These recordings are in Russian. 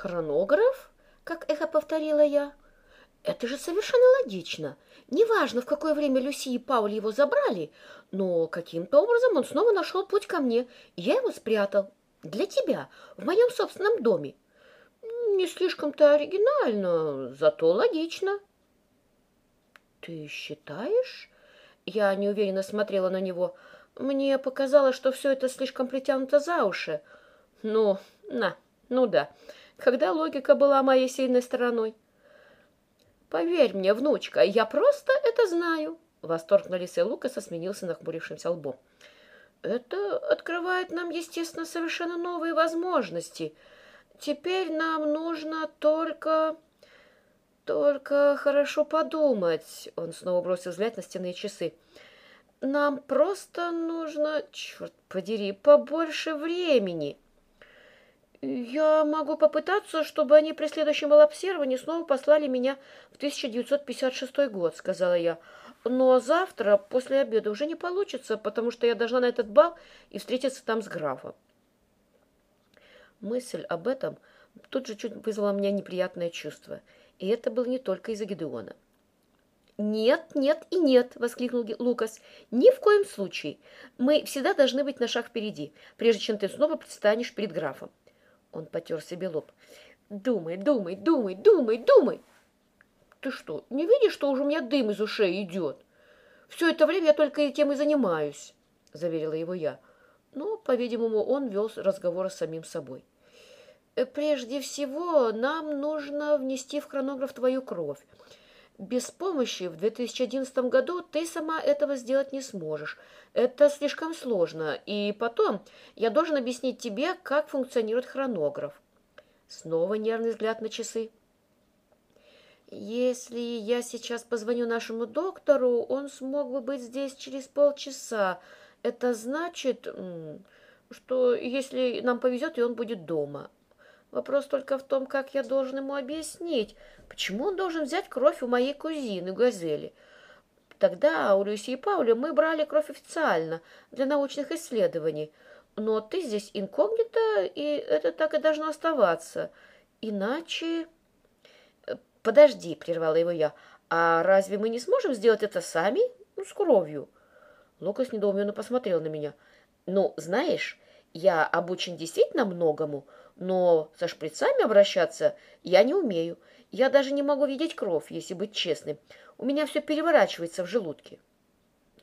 Хронограф? Как эхо повторила я. Это же совершенно логично. Неважно, в какое время Люси и Пауль его забрали, но каким-то образом он снова нашел путь ко мне, и я его спрятал. Для тебя, в моем собственном доме. Не слишком-то оригинально, зато логично. Ты считаешь? Я неуверенно смотрела на него. Мне показалось, что все это слишком притянуто за уши. Ну, на, ну да. Когда логика была моей сильной стороной. Поверь мне, внучка, я просто это знаю. Восторг на лице Лукаса сменился нахмурившимся лбом. Это открывает нам, естественно, совершенно новые возможности. Теперь нам нужно только... Только хорошо подумать. Он снова бросил взгляд на стенные часы. Нам просто нужно, черт подери, побольше времени. Я могу попытаться, чтобы они при следующем обследовании снова послали меня в 1956 год, сказала я. Но завтра после обеда уже не получится, потому что я должна на этот бал и встретиться там с графом. Мысль об этом тут же чуть вызвала у меня неприятное чувство. И это было не только из-за Гедеона. «Нет, нет и нет!» — воскликнул Лукас. «Ни в коем случае. Мы всегда должны быть на шаг впереди, прежде чем ты снова предстанешь перед графом. Он потер себе лоб. «Думай, думай, думай, думай, думай!» «Ты что, не видишь, что уже у меня дым из ушей идет? Все это время я только этим и занимаюсь», — заверила его я. Но, по-видимому, он вел разговор с самим собой. «Э, «Прежде всего, нам нужно внести в хронограф твою кровь. Без помощи в 2011 году ты сама этого сделать не сможешь. Это слишком сложно. И потом я должен объяснить тебе, как функционирует хронограф. Снова нервный взгляд на часы. Если я сейчас позвоню нашему доктору, он смог бы быть здесь через полчаса. Это значит, что если нам повезет, и он будет дома. Вопрос только в том, как я должен ему объяснить, почему он должен взять кровь у моей кузины Газели. Тогда у Люси и Пауля мы брали кровь официально для научных исследований. Но ты здесь инкогнито, и это так и должно оставаться. Иначе... Э, подожди, прервала его я. А разве мы не сможем сделать это сами? Ну, с кровью. Лукас недоуменно посмотрел на меня. Ну, знаешь, я обучен действительно многому, но со шприцами обращаться я не умею. Я даже не могу видеть кровь, если быть честным. У меня все переворачивается в желудке.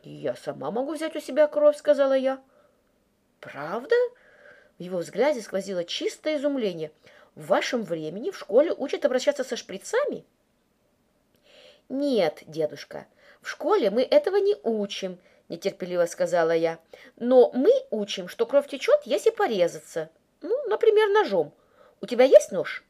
«Я сама могу взять у себя кровь», — сказала я. «Правда?» В его взгляде сквозило чистое изумление. «В вашем времени в школе учат обращаться со шприцами?» «Нет, дедушка, в школе мы этого не учим», — нетерпеливо сказала я. «Но мы учим, что кровь течет, если порезаться». Ну, например, ножом. У тебя есть нож?